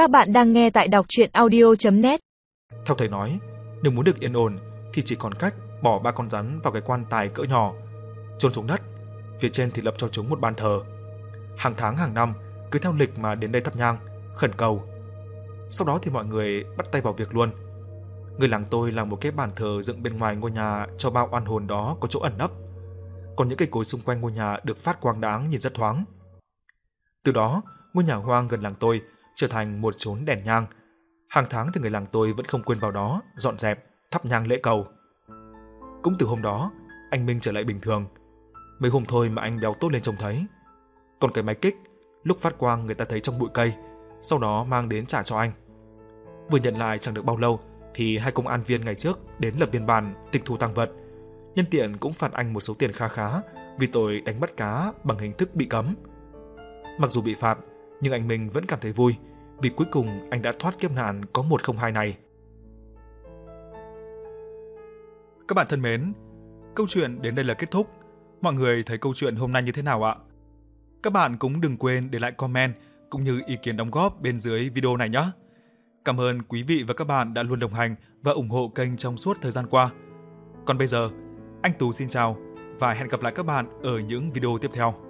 Các bạn đang nghe tại đọc chuyện audio.net Theo thầy nói, nếu muốn được yên ổn thì chỉ còn cách bỏ ba con rắn vào cái quan tài cỡ nhỏ, chôn xuống đất, phía trên thì lập cho chúng một bàn thờ. Hàng tháng hàng năm cứ theo lịch mà đến đây thắp nhang, khẩn cầu. Sau đó thì mọi người bắt tay vào việc luôn. Người làng tôi làm một cái bàn thờ dựng bên ngoài ngôi nhà cho bao oan hồn đó có chỗ ẩn nấp. Còn những cây cối xung quanh ngôi nhà được phát quang đáng nhìn rất thoáng. Từ đó, ngôi nhà hoang gần làng tôi trở thành một chốn đèn nhang. Hàng tháng thì người làng tôi vẫn không quên vào đó dọn dẹp, thắp nhang lễ cầu. Cũng từ hôm đó, anh Minh trở lại bình thường. Mấy hôm thôi mà anh béo tốt lên trông thấy. Còn cái máy kích, lúc phát quang người ta thấy trong bụi cây, sau đó mang đến trả cho anh. Vừa nhận lại chẳng được bao lâu thì hai công an viên ngày trước đến lập biên bản tịch thu tăng vật. Nhân tiện cũng phạt anh một số tiền kha khá vì tội đánh bắt cá bằng hình thức bị cấm. Mặc dù bị phạt, nhưng anh Minh vẫn cảm thấy vui vì cuối cùng anh đã thoát kiếp nạn có 102 này. Các bạn thân mến, câu chuyện đến đây là kết thúc. Mọi người thấy câu chuyện hôm nay như thế nào ạ? Các bạn cũng đừng quên để lại comment cũng như ý kiến đóng góp bên dưới video này nhé. Cảm ơn quý vị và các bạn đã luôn đồng hành và ủng hộ kênh trong suốt thời gian qua. Còn bây giờ, anh Tú xin chào và hẹn gặp lại các bạn ở những video tiếp theo.